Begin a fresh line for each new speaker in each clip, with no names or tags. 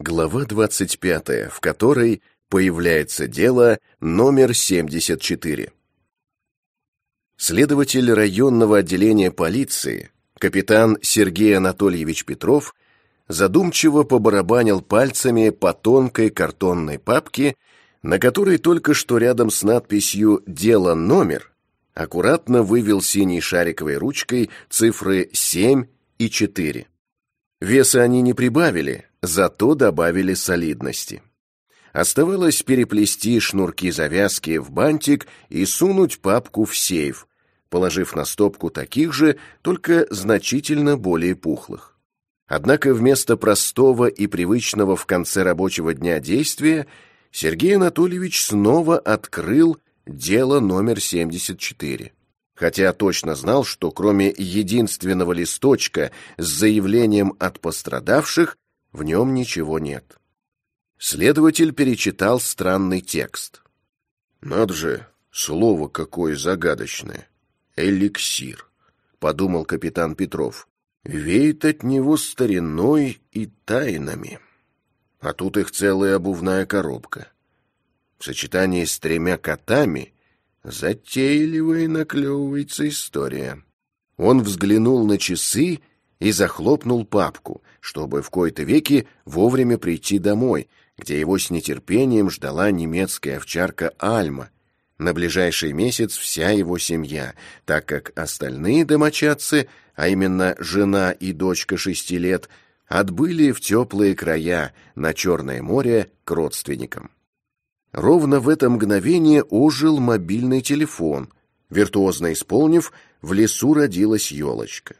Глава 25, в которой появляется дело номер 74. Следователь районного отделения полиции, капитан Сергей Анатольевич Петров, задумчиво побарабанил пальцами по тонкой картонной папке, на которой только что рядом с надписью «Дело номер» аккуратно вывел синей шариковой ручкой цифры 7 и 4. Веса они не прибавили, зато добавили солидности. Оставалось переплести шнурки-завязки в бантик и сунуть папку в сейф, положив на стопку таких же, только значительно более пухлых. Однако вместо простого и привычного в конце рабочего дня действия Сергей Анатольевич снова открыл дело номер 74. Хотя точно знал, что кроме единственного листочка с заявлением от пострадавших, в нем ничего нет. Следователь перечитал странный текст. «Надо же, слово какое загадочное. Эликсир», — подумал капитан Петров. «Веет от него стариной и тайнами. А тут их целая обувная коробка. В сочетании с тремя котами затейливая наклевывается история». Он взглянул на часы и захлопнул папку, чтобы в кои-то веки вовремя прийти домой — где его с нетерпением ждала немецкая овчарка Альма, на ближайший месяц вся его семья, так как остальные домочадцы, а именно жена и дочка шести лет, отбыли в теплые края на Черное море к родственникам. Ровно в это мгновение ожил мобильный телефон. Виртуозно исполнив, в лесу родилась елочка.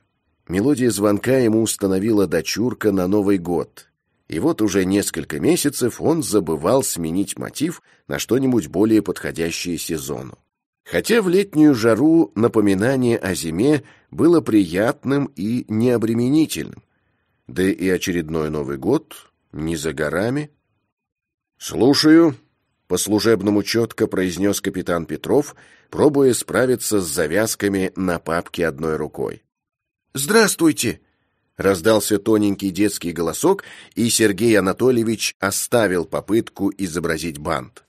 Мелодия звонка ему установила дочурка на Новый год, и вот уже несколько месяцев он забывал сменить мотив на что-нибудь более подходящее сезону. Хотя в летнюю жару напоминание о зиме было приятным и необременительным, да и очередной Новый год не за горами. «Слушаю», — по-служебному четко произнес капитан Петров, пробуя справиться с завязками на папке одной рукой.
«Здравствуйте!»
Раздался тоненький детский голосок, и Сергей Анатольевич оставил попытку изобразить бант.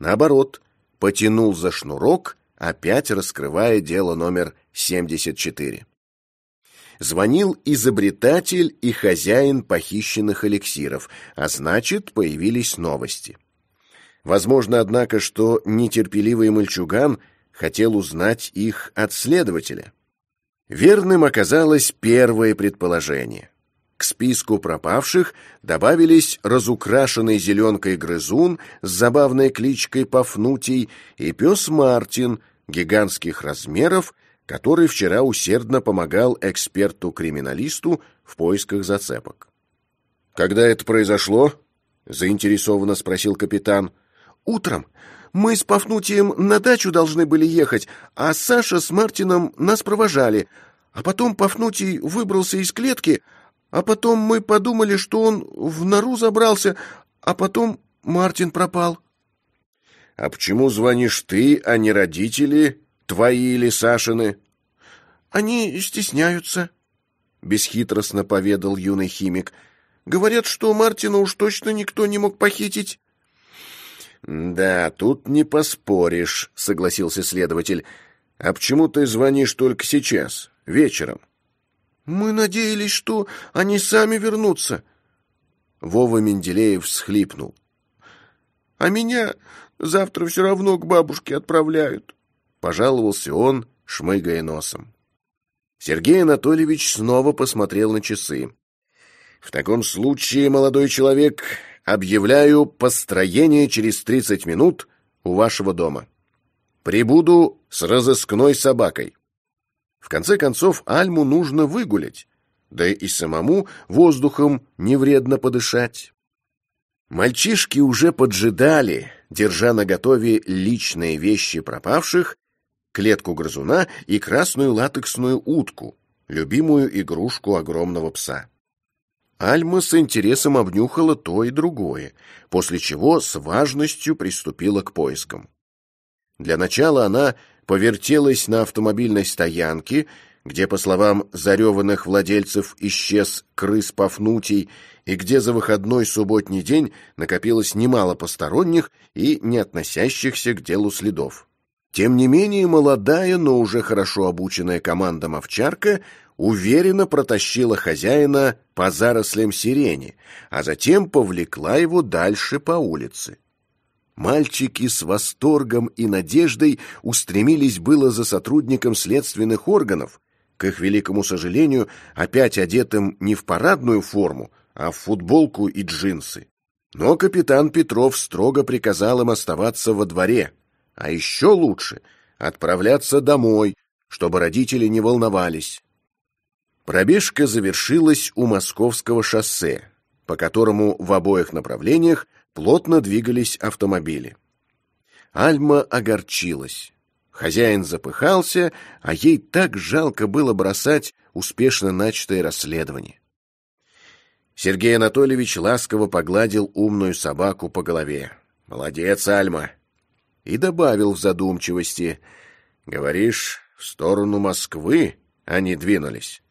Наоборот, потянул за шнурок, опять раскрывая дело номер 74. Звонил изобретатель и хозяин похищенных эликсиров, а значит, появились новости. Возможно, однако, что нетерпеливый мальчуган хотел узнать их от следователя. Верным оказалось первое предположение. К списку пропавших добавились разукрашенный зеленкой грызун с забавной кличкой Пафнутий и пес Мартин гигантских размеров, который вчера усердно помогал эксперту-криминалисту в поисках зацепок. «Когда это произошло?» — заинтересованно спросил капитан.
«Утром. Мы с Пафнутием на дачу должны были ехать, а Саша с Мартином нас провожали. А потом Пафнутий выбрался из клетки, а потом мы подумали, что он в нору забрался, а потом Мартин пропал.
— А почему звонишь ты, а не родители, твои или Сашины?
— Они стесняются, — бесхитростно поведал юный химик. — Говорят, что Мартина уж точно никто не мог похитить.
«Да, тут не поспоришь», — согласился следователь. «А почему ты звонишь только сейчас, вечером?»
«Мы надеялись, что они сами вернутся».
Вова Менделеев всхлипнул.
«А меня завтра все равно к бабушке отправляют», —
пожаловался он, шмыгая носом. Сергей Анатольевич снова посмотрел на часы. «В таком случае, молодой человек, Объявляю построение через 30 минут у вашего дома. Прибуду с разыскной собакой. В конце концов, Альму нужно выгулять, да и самому воздухом не вредно подышать. Мальчишки уже поджидали, держа наготове личные вещи пропавших, клетку грызуна и красную латексную утку, любимую игрушку огромного пса. Альма с интересом обнюхала то и другое, после чего с важностью приступила к поискам. Для начала она повертелась на автомобильной стоянке, где, по словам зареванных владельцев, исчез крыс Пафнутий, и где за выходной субботний день накопилось немало посторонних и не относящихся к делу следов. Тем не менее, молодая, но уже хорошо обученная команда «Мовчарка» уверенно протащила хозяина по зарослям сирени, а затем повлекла его дальше по улице. Мальчики с восторгом и надеждой устремились было за сотрудником следственных органов, к их великому сожалению, опять одетым не в парадную форму, а в футболку и джинсы. Но капитан Петров строго приказал им оставаться во дворе, а еще лучше отправляться домой, чтобы родители не волновались. Пробежка завершилась у Московского шоссе, по которому в обоих направлениях плотно двигались автомобили. Альма огорчилась. Хозяин запыхался, а ей так жалко было бросать успешно начатое расследование. Сергей Анатольевич ласково погладил умную собаку по голове. «Молодец, Альма!» И добавил в задумчивости. «Говоришь, в сторону Москвы они двинулись?»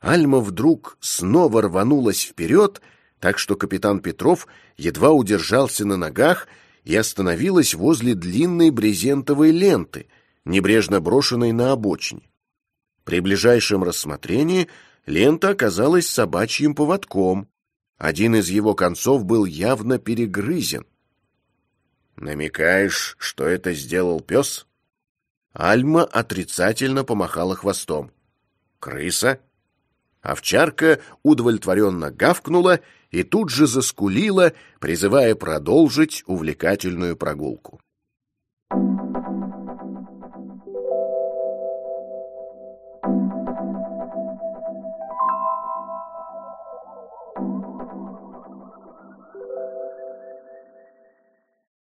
Альма вдруг снова рванулась вперед, так что капитан Петров едва удержался на ногах и остановилась возле длинной брезентовой ленты, небрежно брошенной на обочине. При ближайшем рассмотрении лента оказалась собачьим поводком. Один из его концов был явно перегрызен. «Намекаешь, что это сделал пес?» Альма отрицательно помахала хвостом. «Крыса?» Овчарка удовлетворенно гавкнула и тут же заскулила, призывая продолжить увлекательную прогулку.